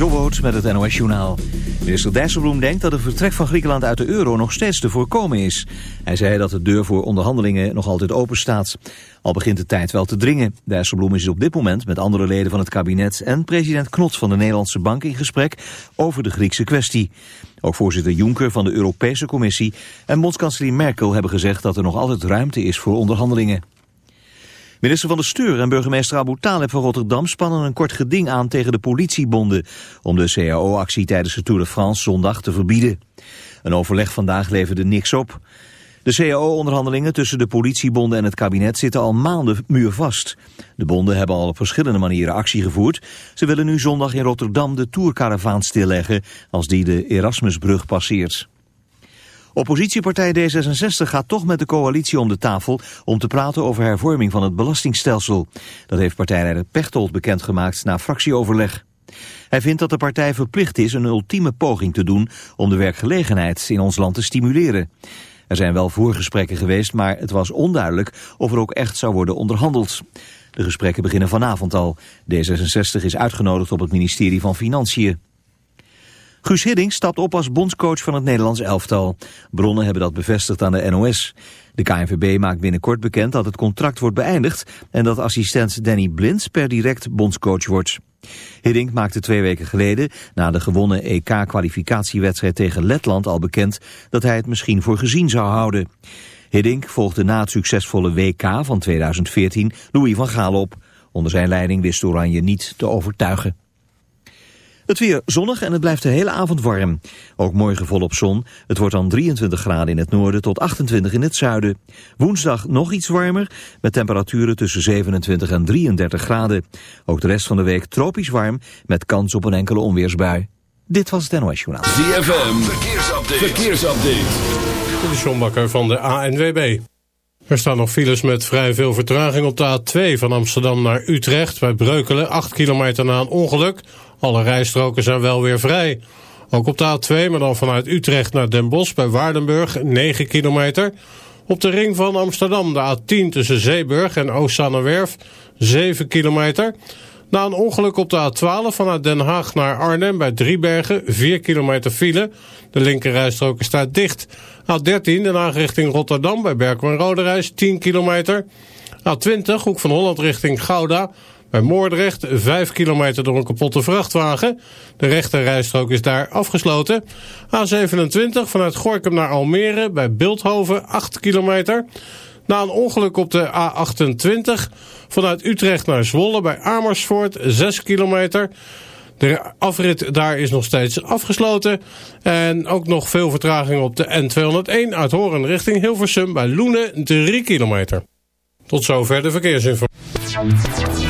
Jobboot met het NOS Journaal. Minister Dijsselbloem denkt dat het vertrek van Griekenland uit de euro nog steeds te voorkomen is. Hij zei dat de deur voor onderhandelingen nog altijd open staat. Al begint de tijd wel te dringen. Dijsselbloem is op dit moment met andere leden van het kabinet en president Knot van de Nederlandse Bank in gesprek over de Griekse kwestie. Ook voorzitter Juncker van de Europese Commissie en bondskanselier Merkel hebben gezegd dat er nog altijd ruimte is voor onderhandelingen. Minister van de Steur en burgemeester Abu Taleb van Rotterdam spannen een kort geding aan tegen de politiebonden om de CAO-actie tijdens de Tour de France zondag te verbieden. Een overleg vandaag leverde niks op. De CAO-onderhandelingen tussen de politiebonden en het kabinet zitten al maanden muurvast. De bonden hebben al op verschillende manieren actie gevoerd. Ze willen nu zondag in Rotterdam de Tourcaravaan stilleggen als die de Erasmusbrug passeert. Oppositiepartij D66 gaat toch met de coalitie om de tafel om te praten over hervorming van het belastingstelsel. Dat heeft partijleider Pechtold bekendgemaakt na fractieoverleg. Hij vindt dat de partij verplicht is een ultieme poging te doen om de werkgelegenheid in ons land te stimuleren. Er zijn wel voorgesprekken geweest, maar het was onduidelijk of er ook echt zou worden onderhandeld. De gesprekken beginnen vanavond al. D66 is uitgenodigd op het ministerie van Financiën. Guus Hiddink stapt op als bondscoach van het Nederlands elftal. Bronnen hebben dat bevestigd aan de NOS. De KNVB maakt binnenkort bekend dat het contract wordt beëindigd... en dat assistent Danny Blind per direct bondscoach wordt. Hiddink maakte twee weken geleden, na de gewonnen EK-kwalificatiewedstrijd tegen Letland al bekend... dat hij het misschien voor gezien zou houden. Hiddink volgde na het succesvolle WK van 2014 Louis van Gaal op. Onder zijn leiding wist Oranje niet te overtuigen. Het weer zonnig en het blijft de hele avond warm. Ook morgen volop zon. Het wordt dan 23 graden in het noorden tot 28 in het zuiden. Woensdag nog iets warmer, met temperaturen tussen 27 en 33 graden. Ook de rest van de week tropisch warm, met kans op een enkele onweersbui. Dit was het NOS Journaal. ZFM, verkeersupdate. verkeersupdate. De Sjombakker van de ANWB. Er staan nog files met vrij veel vertraging op de A2 van Amsterdam naar Utrecht... bij Breukelen, 8 kilometer na een ongeluk... Alle rijstroken zijn wel weer vrij. Ook op de A2, maar dan vanuit Utrecht naar Den Bosch bij Waardenburg, 9 kilometer. Op de ring van Amsterdam de A10 tussen Zeeburg en Oostzaanerwerf, 7 kilometer. Na een ongeluk op de A12 vanuit Den Haag naar Arnhem bij Driebergen, 4 kilometer file. De linkerrijstrook staat dicht. A13 Den Haag richting Rotterdam bij Berkman Roderijs, 10 kilometer. A20 Hoek van Holland richting Gouda bij Moordrecht 5 kilometer door een kapotte vrachtwagen. De rechterrijstrook is daar afgesloten. A27 vanuit Gorkum naar Almere bij Beeldhoven 8 kilometer. Na een ongeluk op de A28 vanuit Utrecht naar Zwolle bij Amersfoort 6 kilometer. De afrit daar is nog steeds afgesloten. En ook nog veel vertraging op de N201 uit Horen richting Hilversum bij Loenen 3 kilometer. Tot zover de verkeersinformatie.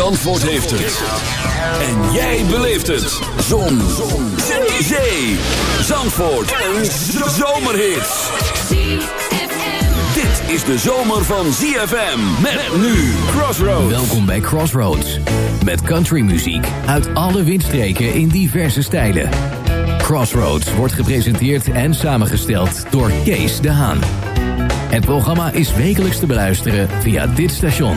Zandvoort heeft het. En jij beleeft het. Zon. Zon. Zee. Zandvoort. Een zomerhit. Dit is de zomer van ZFM. Met nu Crossroads. Welkom bij Crossroads. Met countrymuziek uit alle windstreken in diverse stijlen. Crossroads wordt gepresenteerd en samengesteld door Kees de Haan. Het programma is wekelijks te beluisteren via dit station.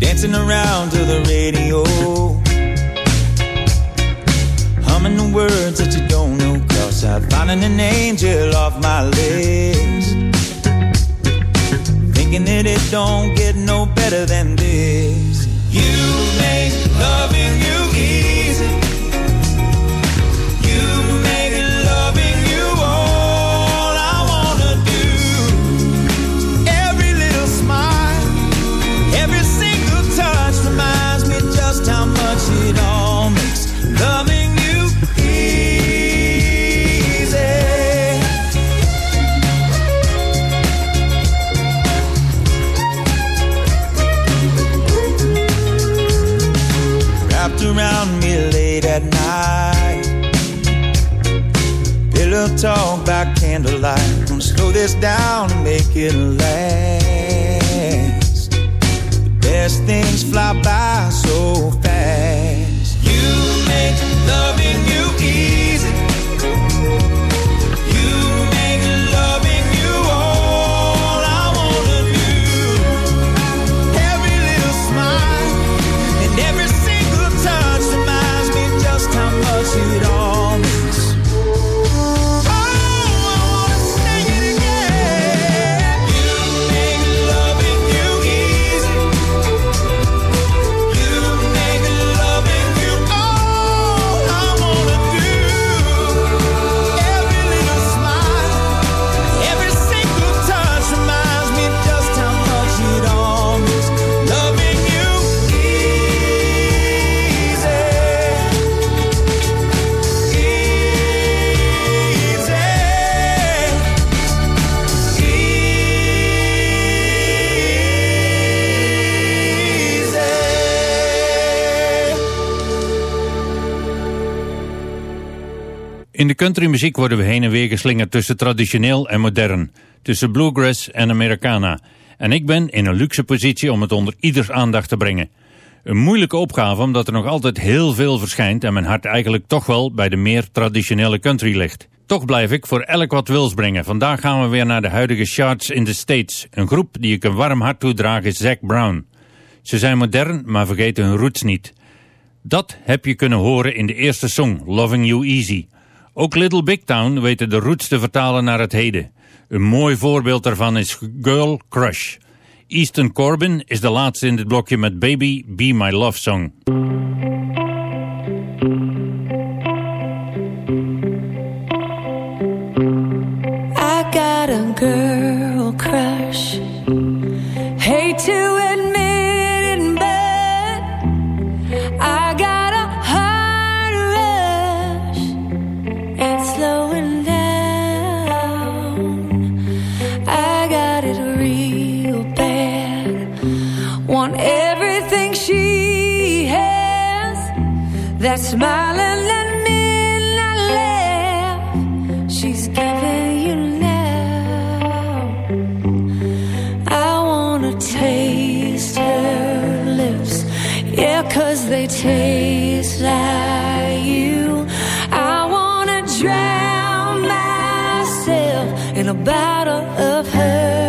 Dancing around to the countrymuziek worden we heen en weer geslingerd tussen traditioneel en modern, tussen bluegrass en Americana. En ik ben in een luxe positie om het onder ieders aandacht te brengen. Een moeilijke opgave omdat er nog altijd heel veel verschijnt en mijn hart eigenlijk toch wel bij de meer traditionele country ligt. Toch blijf ik voor elk wat wils brengen. Vandaag gaan we weer naar de huidige charts in de States. Een groep die ik een warm hart toedraag is Zac Brown. Ze zijn modern, maar vergeten hun roots niet. Dat heb je kunnen horen in de eerste song, Loving You Easy. Ook Little Big Town weten de roots te vertalen naar het heden. Een mooi voorbeeld daarvan is Girl Crush. Easton Corbin is de laatste in dit blokje met Baby Be My Love Song. I got a girl crush. Hate to That smiling and midnight laugh she's giving you love I wanna taste her lips, yeah, cause they taste like you. I wanna drown myself in a bottle of her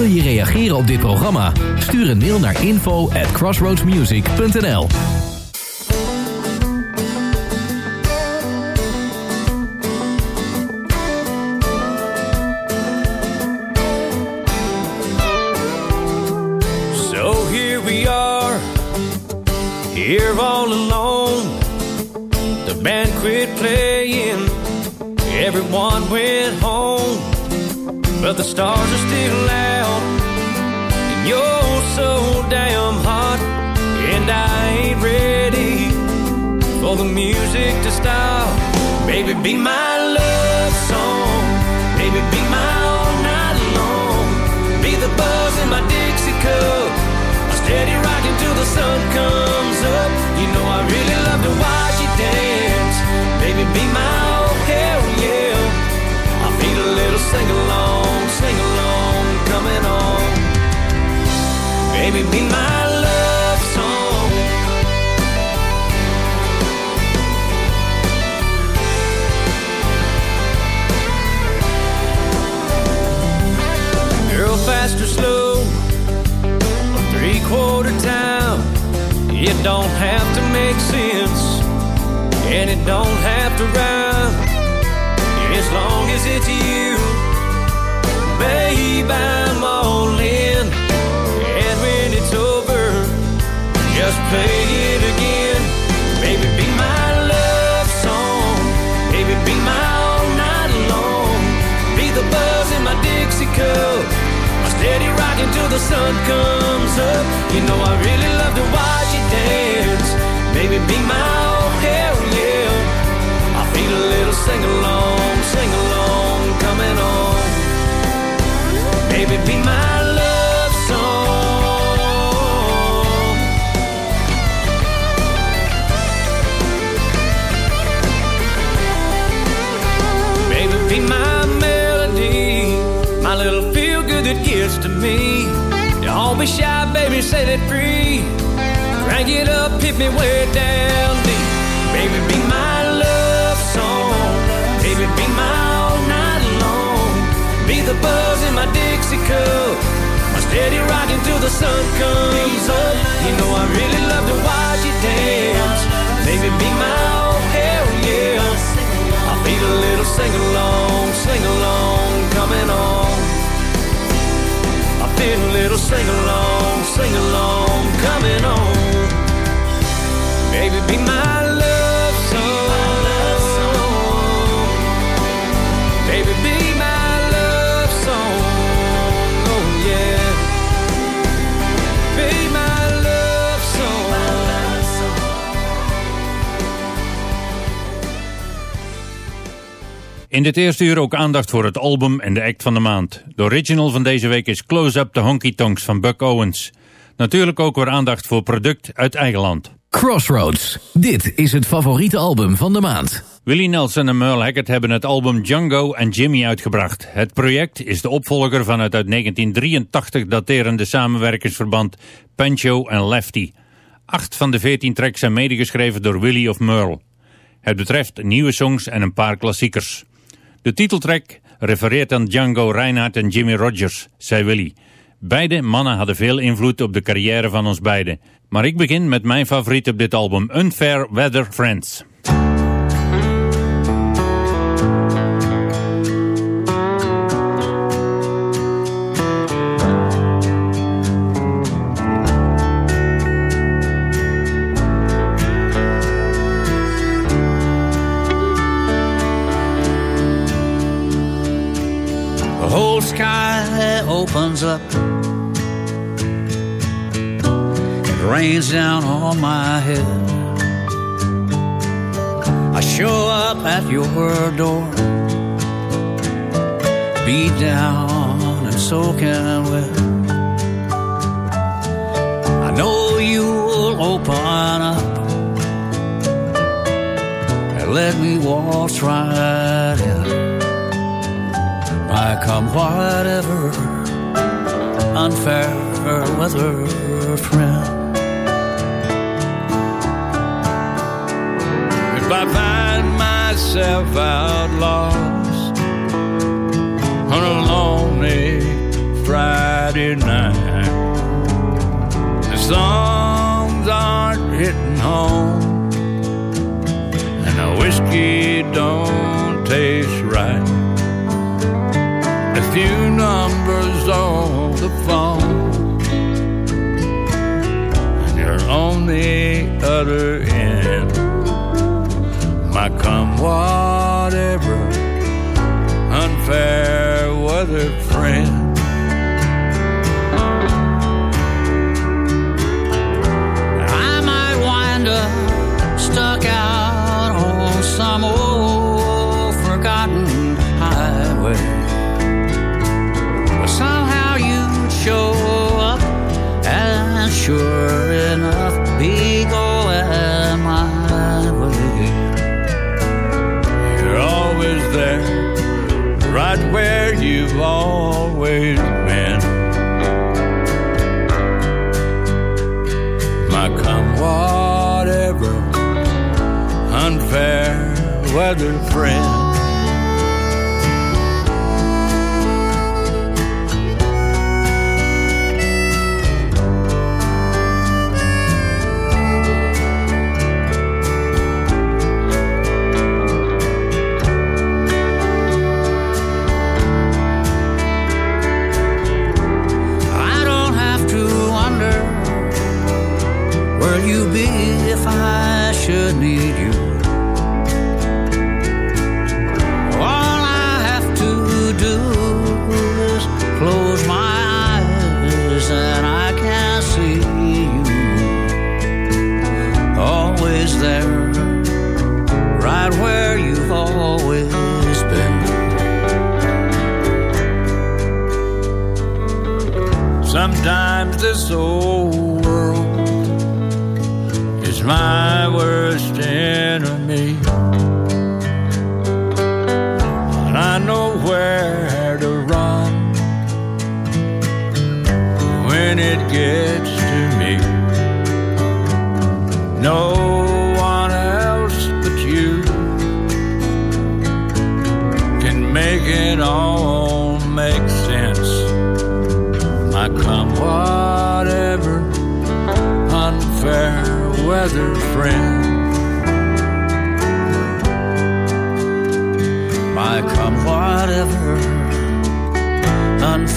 Wil je reageren op dit programma? Stuur een mail naar info at crossroadsmusic.nl So here we are, here all alone. The band quit playing, everyone went home. But the stars are still out, for the music to stop. Baby, be my love song. Baby, be my all night long. Be the buzz in my Dixie cup. A steady rocking till the sun comes up. You know I really love to watch you dance. Baby, be my oh hell yeah. I feel a little sing along, sing along, coming on. Baby, be my quarter time. It don't have to make sense, and it don't have to rhyme. As long as it's you, babe, I'm all in. And when it's over, just play it again. Baby, be my love song. Baby, be my all night long. Be the buzz in my Dixie cup. My steady rocking till the sun comes up. You know I really love to watch you dance. Baby, be my dit eerste uur ook aandacht voor het album en de act van de maand. De original van deze week is Close Up the Honky Tonks van Buck Owens. Natuurlijk ook weer aandacht voor product uit eigen land. Crossroads. Dit is het favoriete album van de maand. Willie Nelson en Merle Haggard hebben het album Django en Jimmy uitgebracht. Het project is de opvolger van het uit 1983 daterende samenwerkingsverband Pancho en Lefty. Acht van de veertien tracks zijn medegeschreven door Willie of Merle. Het betreft nieuwe songs en een paar klassiekers. De titeltrack refereert aan Django Reinhardt en Jimmy Rogers, zei Willie. Beide mannen hadden veel invloed op de carrière van ons beiden. Maar ik begin met mijn favoriet op dit album, Unfair Weather Friends. Sky opens up. It rains down on my head. I show up at your door, beat down and soaking wet. I know you'll open up and let me waltz right in. I come whatever unfair weather friend. If I find myself out lost on a lonely Friday night, the songs aren't hitting home, and the whiskey don't taste right. Few numbers on the phone, and you're on the other end my come whatever unfair weather friend. Sure enough, be going my way. You're always there, right where you've always been. My come whatever, unfair weather friend. Sometimes this old world. Is my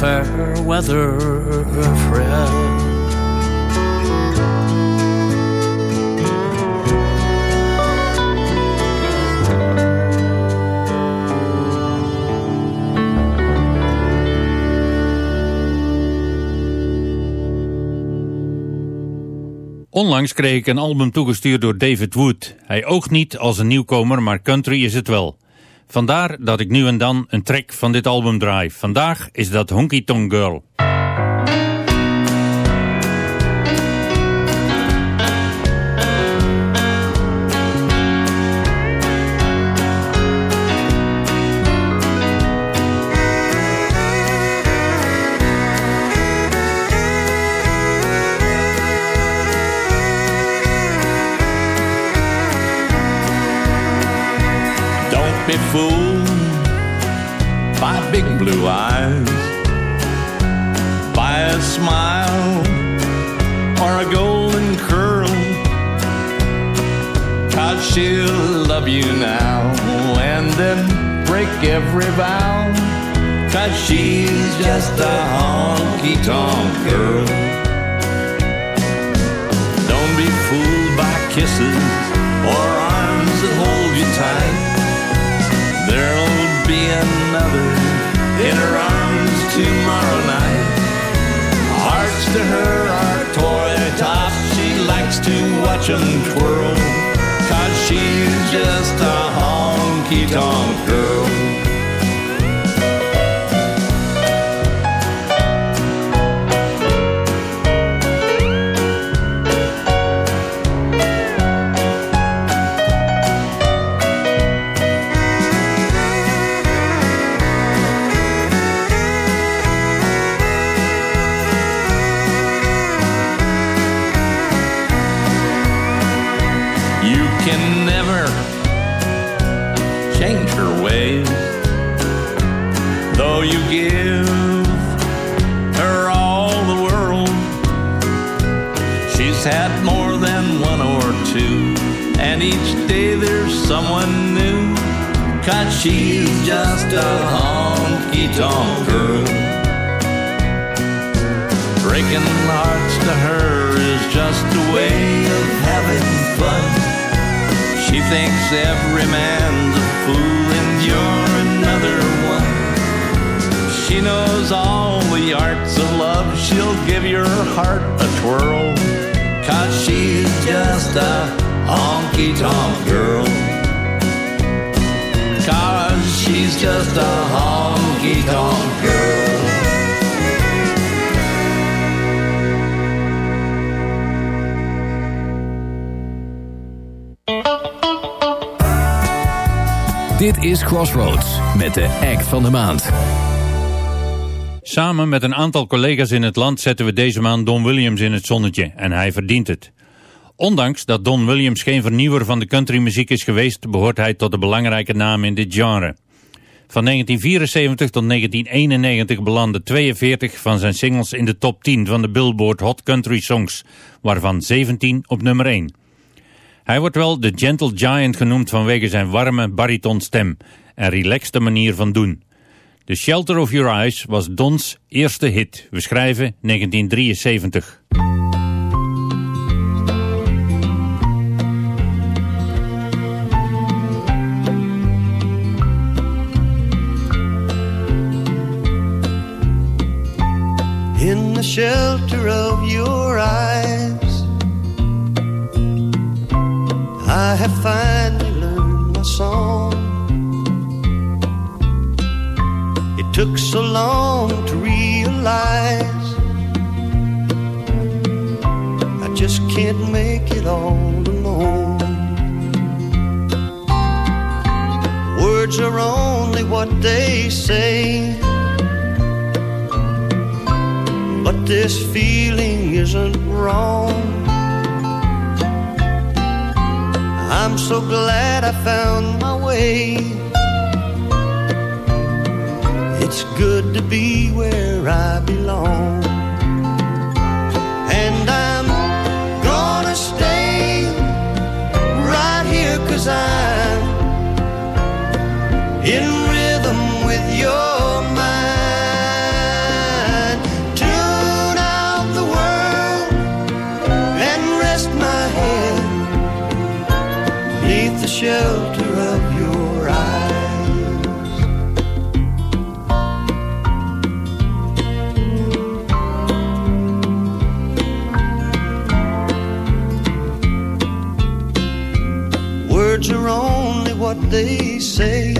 weather friend. Onlangs kreeg ik een album toegestuurd door David Wood. Hij oogt niet als een nieuwkomer, maar country is het wel. Vandaar dat ik nu en dan een track van dit album draai. Vandaag is dat Honky Tonk Girl. You now and then break every vow. Cause she's just a honky tonk girl. Don't be fooled by kisses or arms that hold you tight. There'll be another in her arms tomorrow night. Hearts to her are toy tops. She likes to watch 'em twirl. go. Crossroads met de act van de maand. Samen met een aantal collega's in het land zetten we deze maand Don Williams in het zonnetje en hij verdient het. Ondanks dat Don Williams geen vernieuwer van de countrymuziek is geweest, behoort hij tot de belangrijke namen in dit genre. Van 1974 tot 1991 belanden 42 van zijn singles in de top 10 van de Billboard Hot Country Songs, waarvan 17 op nummer 1. Hij wordt wel de Gentle Giant genoemd vanwege zijn warme baritonstem en relaxte manier van doen. The Shelter of Your Eyes was Don's eerste hit. We schrijven 1973. in the shelter of your eyes. I have finally learned my song. Took so long to realize I just can't make it all alone. Words are only what they say. But this feeling isn't wrong. I'm so glad I found my way. It's good to be where I belong. And I'm gonna stay right here cause I'm in rhythm with your mind. Tune out the world and rest my head beneath the shelter Words are only what they say.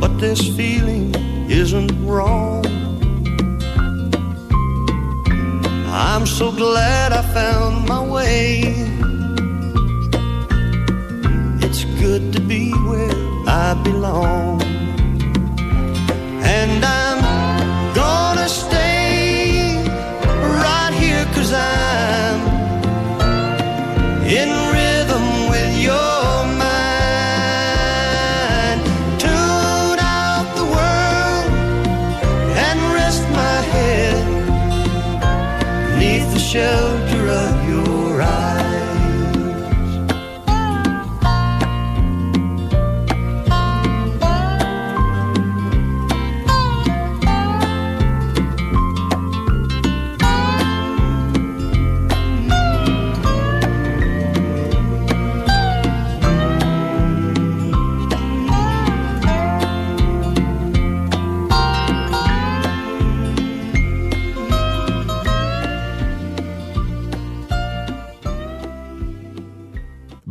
But this feeling isn't wrong. I'm so glad I found my way. It's good to be where I belong. And I'm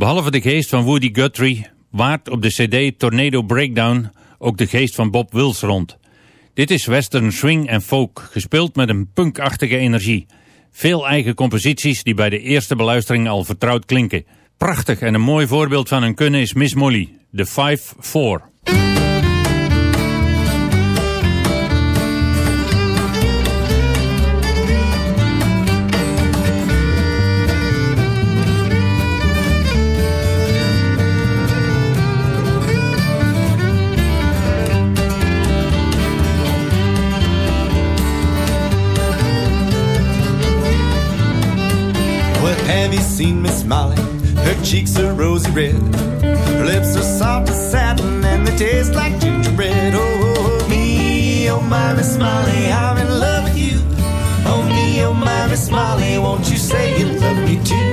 Behalve de geest van Woody Guthrie waart op de cd Tornado Breakdown ook de geest van Bob Wills rond. Dit is western swing en folk, gespeeld met een punkachtige energie. Veel eigen composities die bij de eerste beluistering al vertrouwd klinken. Prachtig en een mooi voorbeeld van hun kunnen is Miss Molly, de 5-4. Have you seen Miss Molly? Her cheeks are rosy red. Her lips are soft as satin and they taste like gingerbread. Oh, me, oh my Miss Molly, I'm in love with you. Oh me, oh my Miss Molly, won't you say you love me too?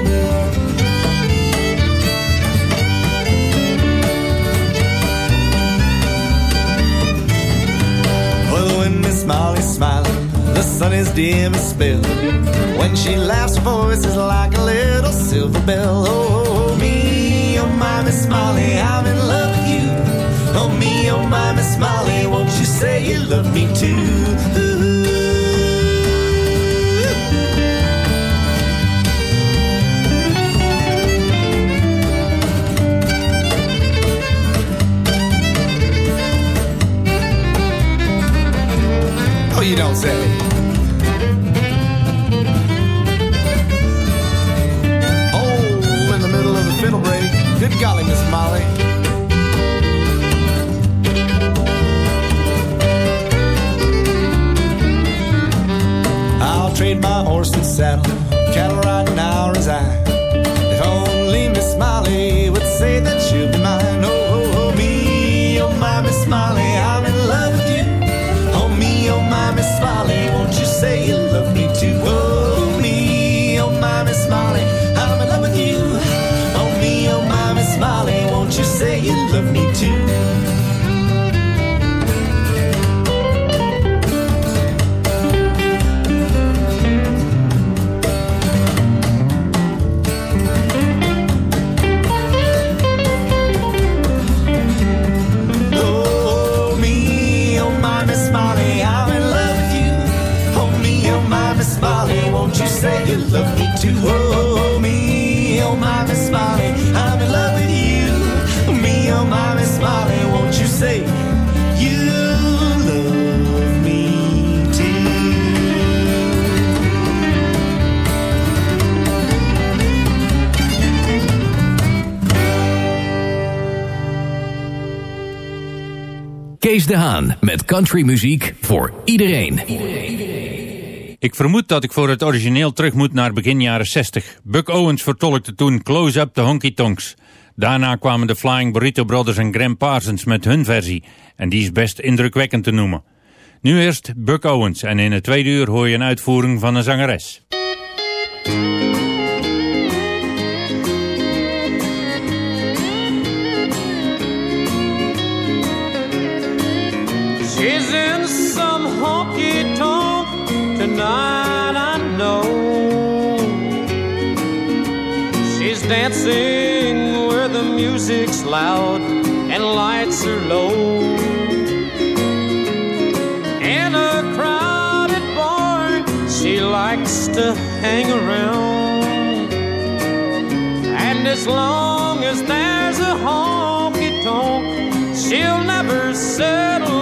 Miss Molly's smiling, the sun is dim as spell. When she laughs, her voice is like a little silver bell. Oh, me, oh my Miss Molly, I'm in love with you. Oh me, oh my Miss Molly, won't you say you love me too? Oh, you don't say. Good golly, Miss Molly. I'll trade my horse and saddle, cattle right now resign. If only Miss Molly would say that she'll countrymuziek voor iedereen. Ik vermoed dat ik voor het origineel terug moet naar begin jaren 60. Buck Owens vertolkte toen Close Up the Honky Tonks. Daarna kwamen de Flying Burrito Brothers en Graham Parsons met hun versie. En die is best indrukwekkend te noemen. Nu eerst Buck Owens en in het tweede uur hoor je een uitvoering van een zangeres. Dancing where the music's loud and lights are low. In a crowded bar, she likes to hang around. And as long as there's a honky tonk, she'll never settle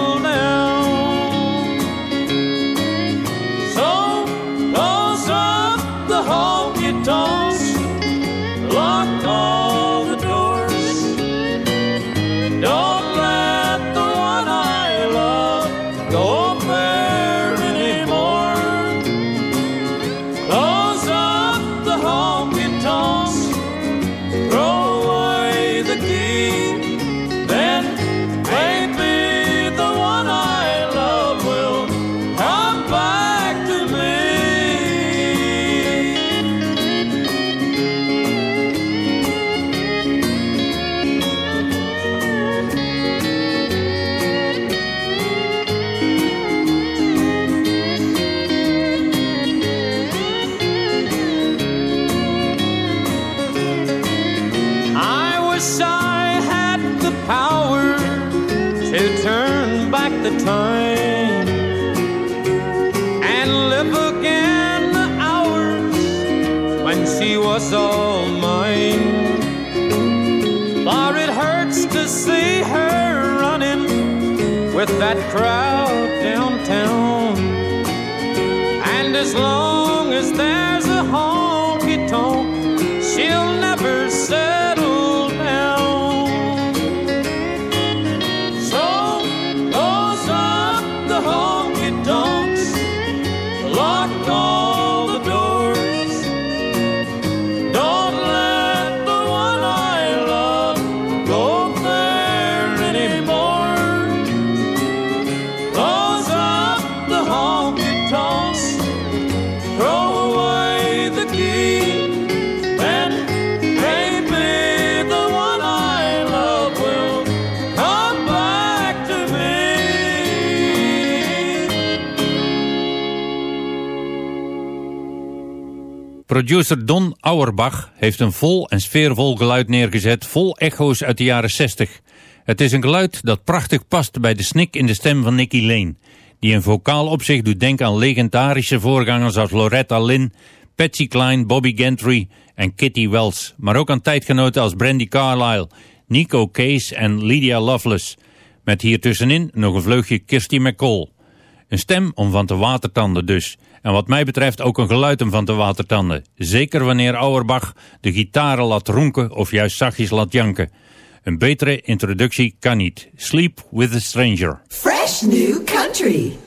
with that crowd Producer Don Auerbach heeft een vol en sfeervol geluid neergezet, vol echo's uit de jaren 60. Het is een geluid dat prachtig past bij de snik in de stem van Nicky Lane, die in vocaal opzicht doet denken aan legendarische voorgangers als Loretta Lynn, Patsy Cline, Bobby Gentry en Kitty Wells, maar ook aan tijdgenoten als Brandy Carlile, Nico Case en Lydia Loveless, met hier tussenin nog een vleugje Kirsty McCall. Een stem om van te watertanden dus. En wat mij betreft ook een geluid om van te watertanden. Zeker wanneer Auerbach de gitaren laat ronken of juist zachtjes laat janken. Een betere introductie kan niet. Sleep with a Stranger. Fresh new country.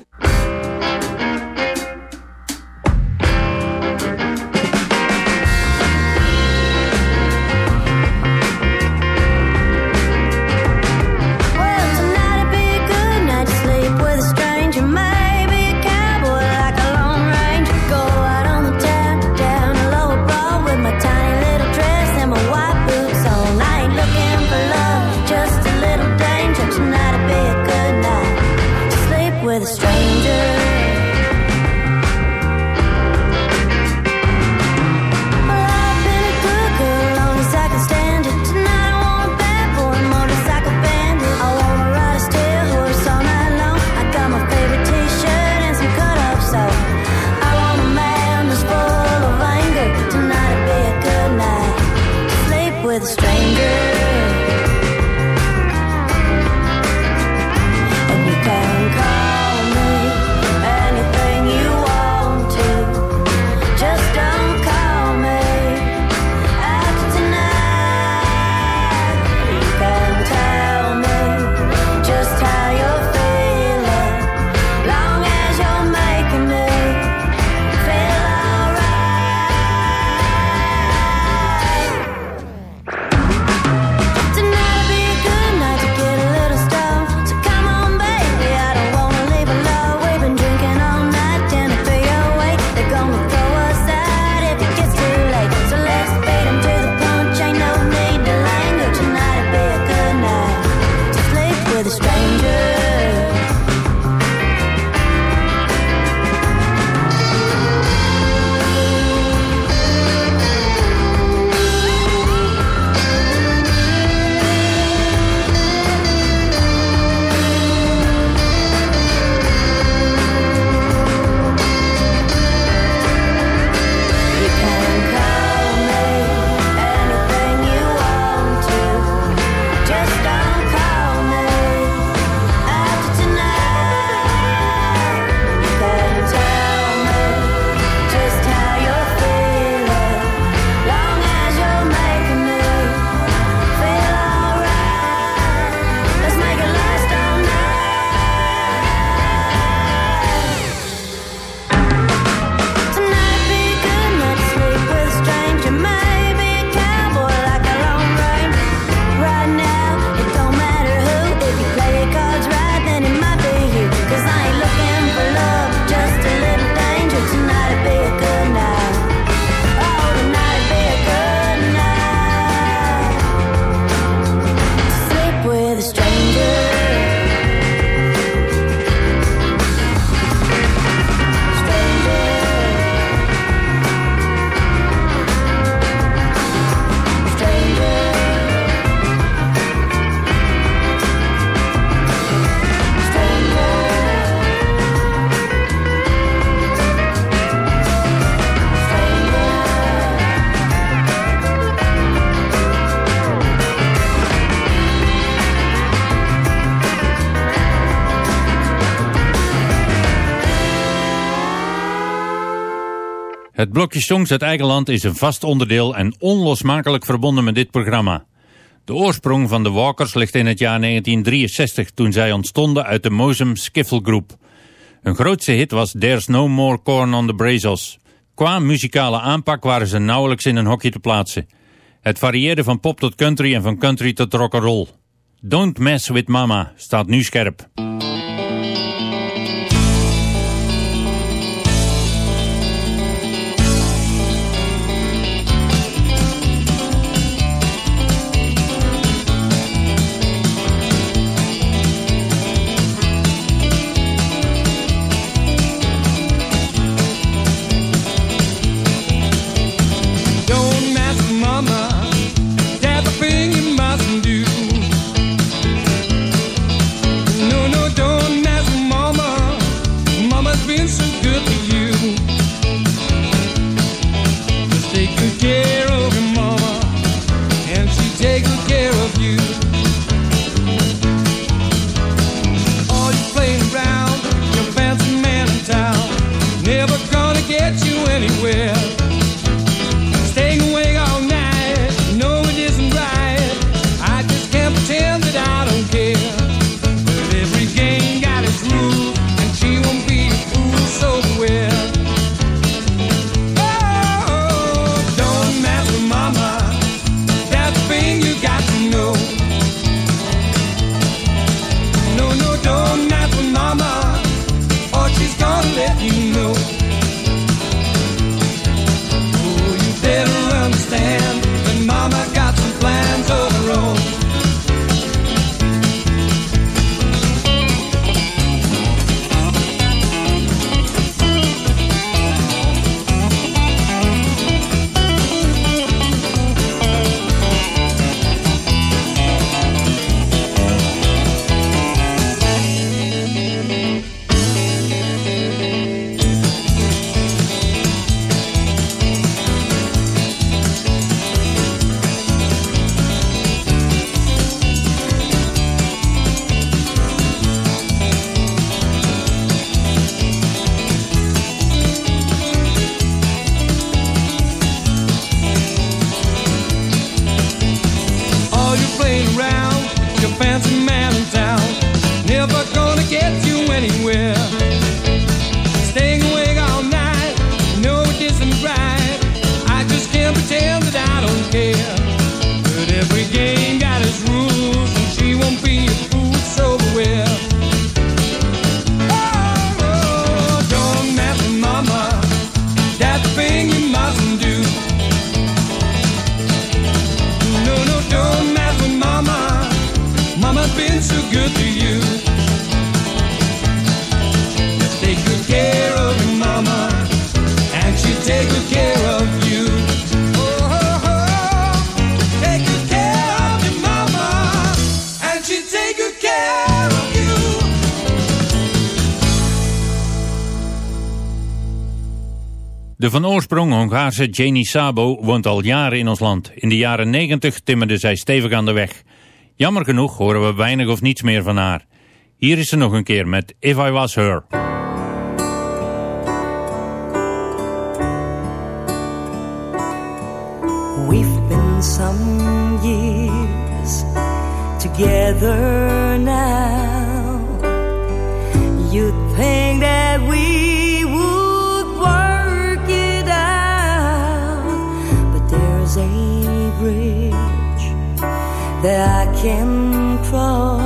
Het blokje songs uit eigen land is een vast onderdeel en onlosmakelijk verbonden met dit programma. De oorsprong van de Walkers ligt in het jaar 1963 toen zij ontstonden uit de Mozum Skiffle Groep. Hun grootste hit was There's No More Corn on the Brazos. Qua muzikale aanpak waren ze nauwelijks in een hokje te plaatsen. Het varieerde van pop tot country en van country tot rock'n'roll. Don't Mess With Mama staat nu scherp. De van oorsprong Hongaarse Janie Sabo woont al jaren in ons land. In de jaren 90 timmerde zij stevig aan de weg. Jammer genoeg horen we weinig of niets meer van haar. Hier is ze nog een keer met If I Was Her. We've been some years together now. You'd think that we that I can cross.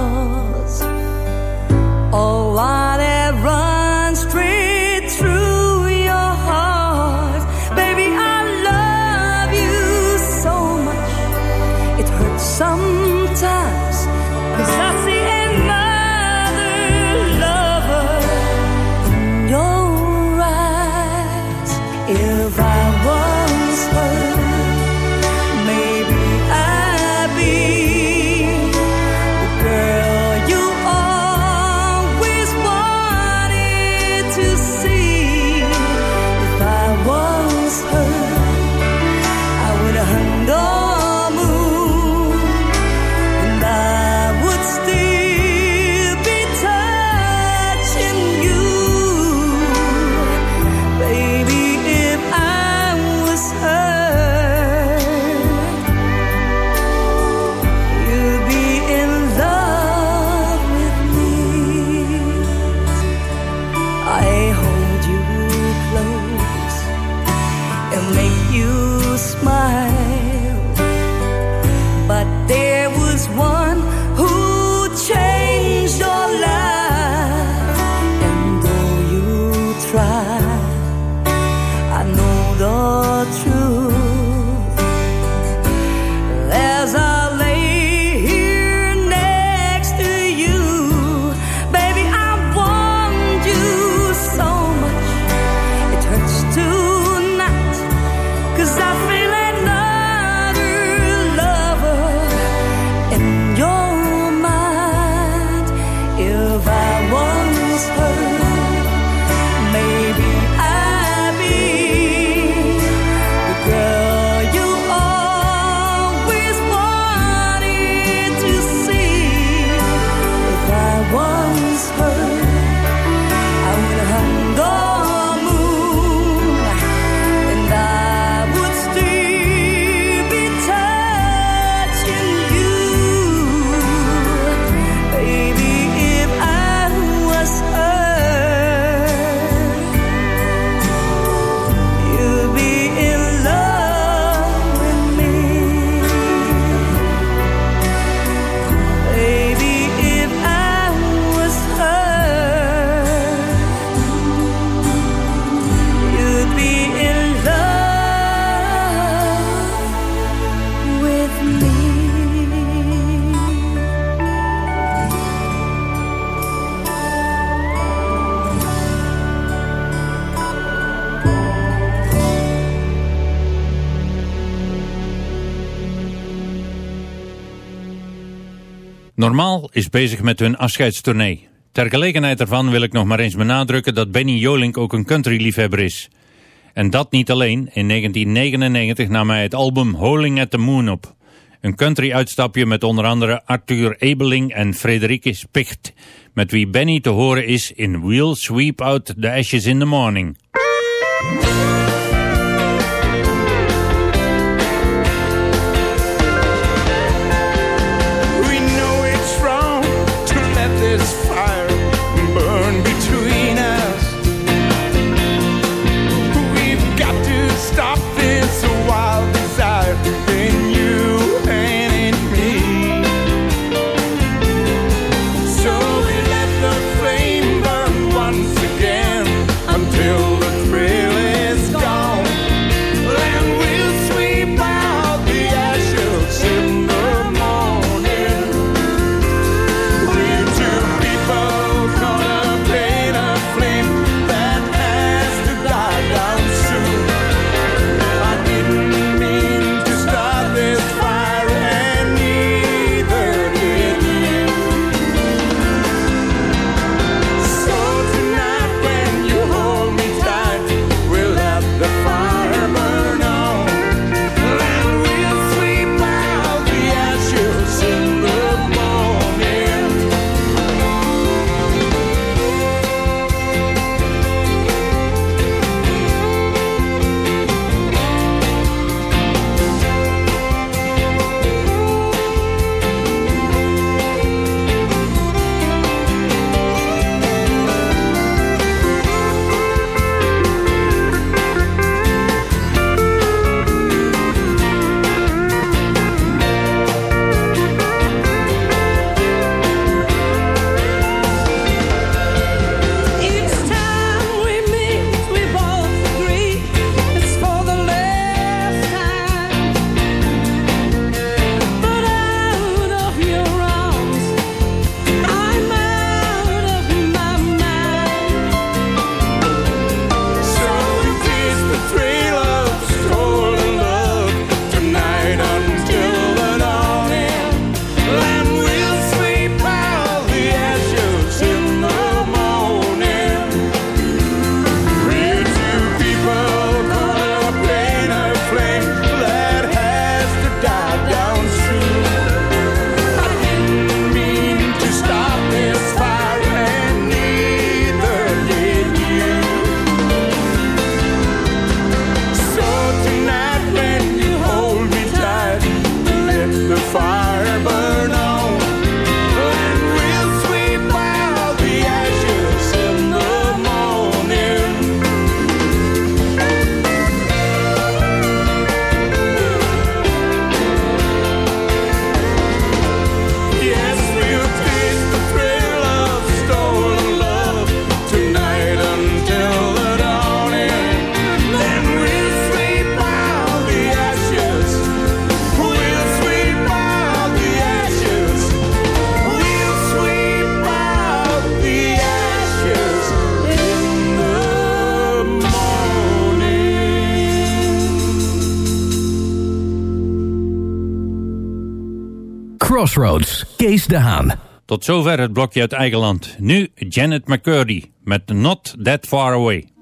Normaal is bezig met hun afscheidstournee. Ter gelegenheid daarvan wil ik nog maar eens benadrukken dat Benny Jolink ook een country-liefhebber is. En dat niet alleen. In 1999 nam hij het album Holing at the Moon op. Een country-uitstapje met onder andere Arthur Ebeling en Frederike Spicht, met wie Benny te horen is in We'll Sweep Out the Ashes in the Morning. Crossroads, Kees de Haan. Tot zover het blokje uit eigen land. Nu Janet McCurdy met Not That Far Away.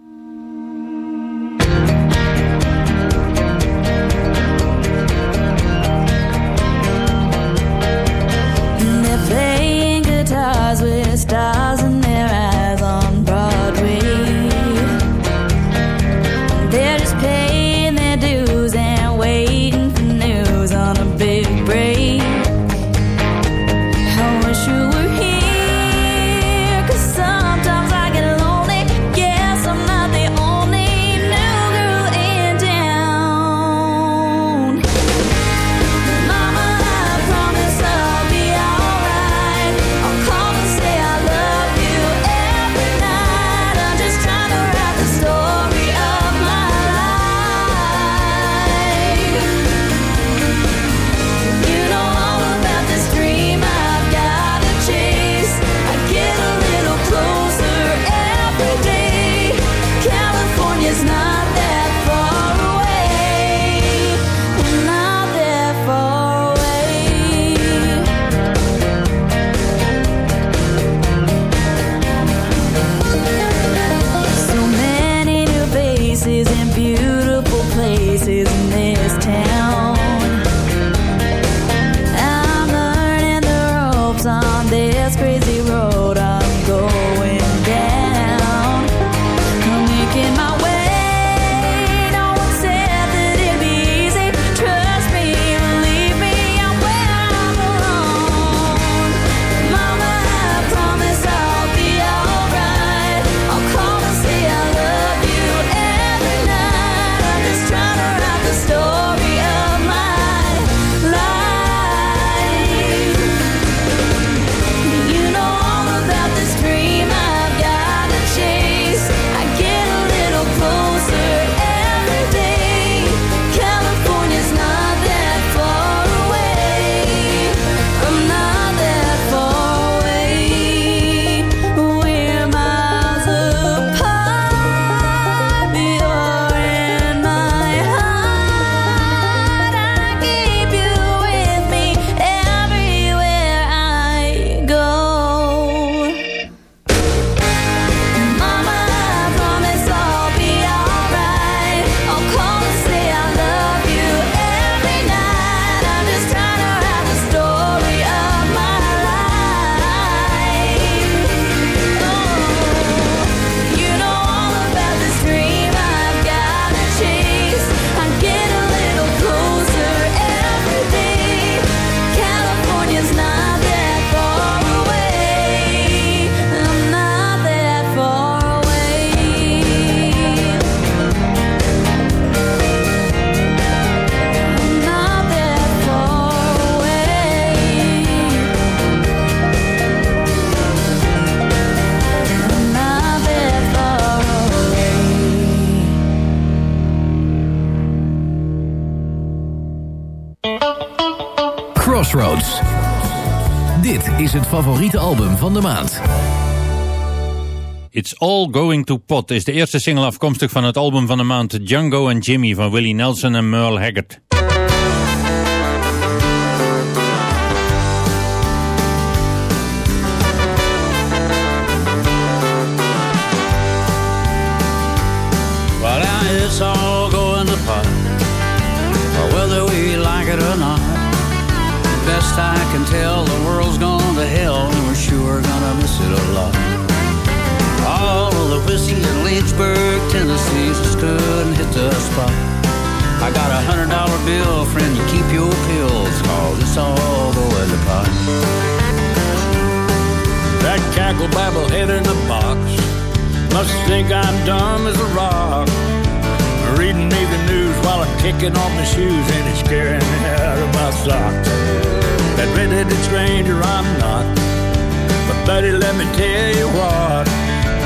favoriete album van de maand. It's All Going to Pot is de eerste single afkomstig van het album van de maand Django and Jimmy van Willie Nelson en Merle Haggard. think I'm dumb as a rock. Reading me the news while I'm kicking off my shoes and it's scaring me out of my socks. That redheaded stranger I'm not. But buddy, let me tell you what.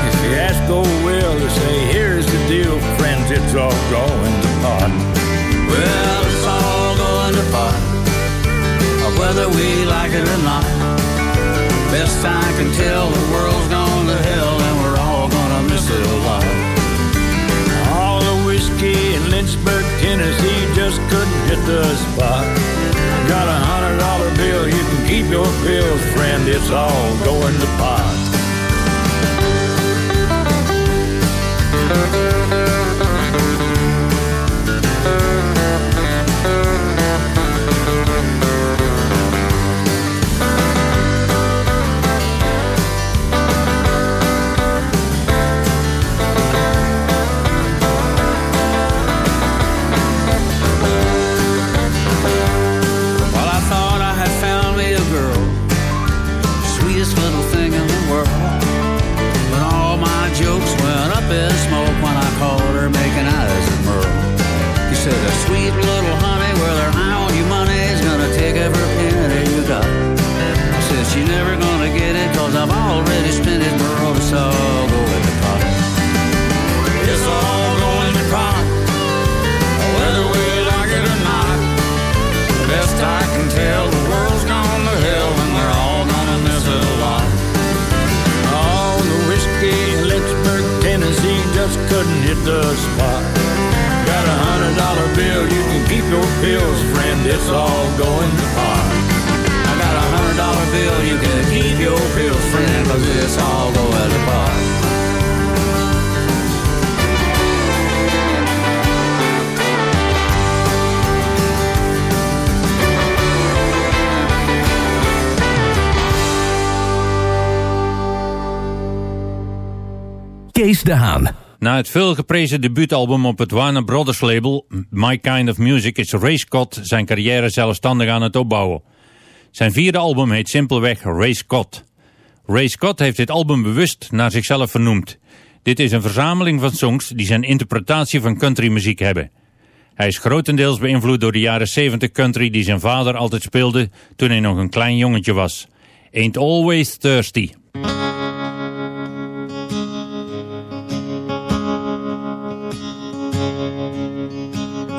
If you ask old Will to say, here's the deal, friends, it's all going to pot. Well, it's all going to pot, whether we like it or not. Best I can tell, the world's gone to hell us alive. All the whiskey in Lynchburg, Tennessee just couldn't hit the spot. I got a hundred dollar bill, you can keep your pills, friend, it's all going to pot. sweet love. It's all going to pot. I got a hundred dollar bill, you can keep your pills, friend, cause it's all going to pot. Kees. Na het veelgeprezen debuutalbum op het Warner Brothers label My Kind of Music is Ray Scott zijn carrière zelfstandig aan het opbouwen. Zijn vierde album heet simpelweg Ray Scott. Ray Scott heeft dit album bewust naar zichzelf vernoemd. Dit is een verzameling van songs die zijn interpretatie van countrymuziek hebben. Hij is grotendeels beïnvloed door de jaren 70 country die zijn vader altijd speelde toen hij nog een klein jongetje was. Ain't Always Thirsty.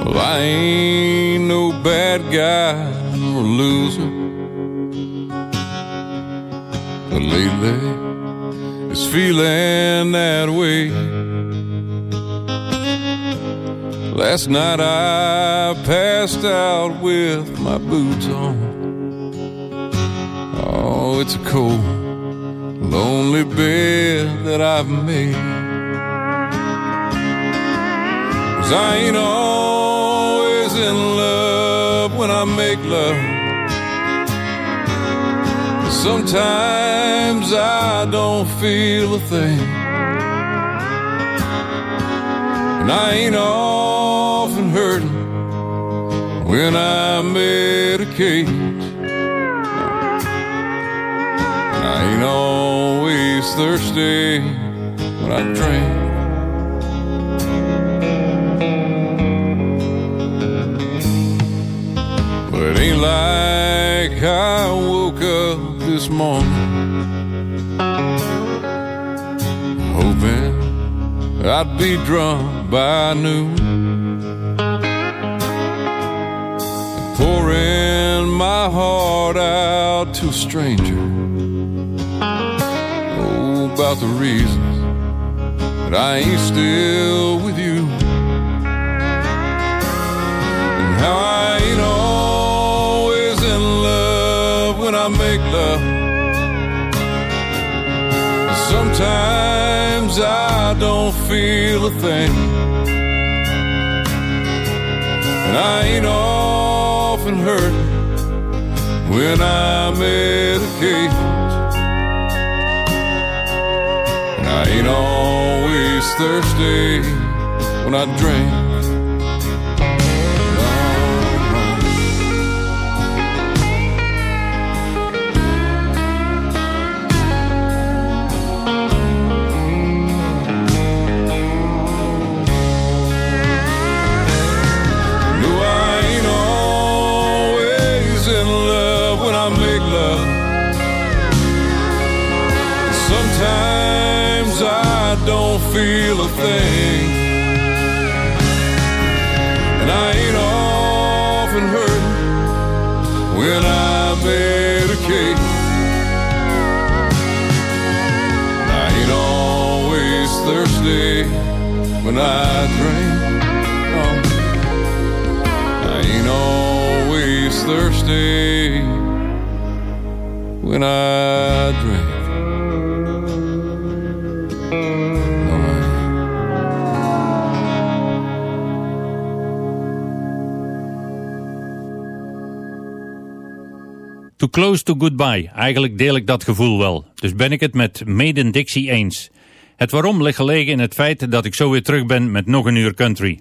Well, I ain't no bad guy or loser. But lately, it's feeling that way. Last night I passed out with my boots on. Oh, it's a cold, lonely bed that I've made. Cause I ain't love when I make love. Sometimes I don't feel a thing. And I ain't often hurting when I medicate. And I ain't always thirsty when I drink. Ain't like I woke up this morning hoping I'd be drunk by noon. Pouring my heart out to a stranger. Oh, about the reasons that I ain't still with you. Sometimes I don't feel a thing. And I ain't often hurt when I medicate. And I ain't always thirsty when I drink. when I drink. Oh, I thirsty when I drink. Too Close to Goodbye. Eigenlijk deel ik dat gevoel wel. Dus ben ik het met Maiden Dixie eens. Het waarom ligt gelegen in het feit dat ik zo weer terug ben met nog een uur country.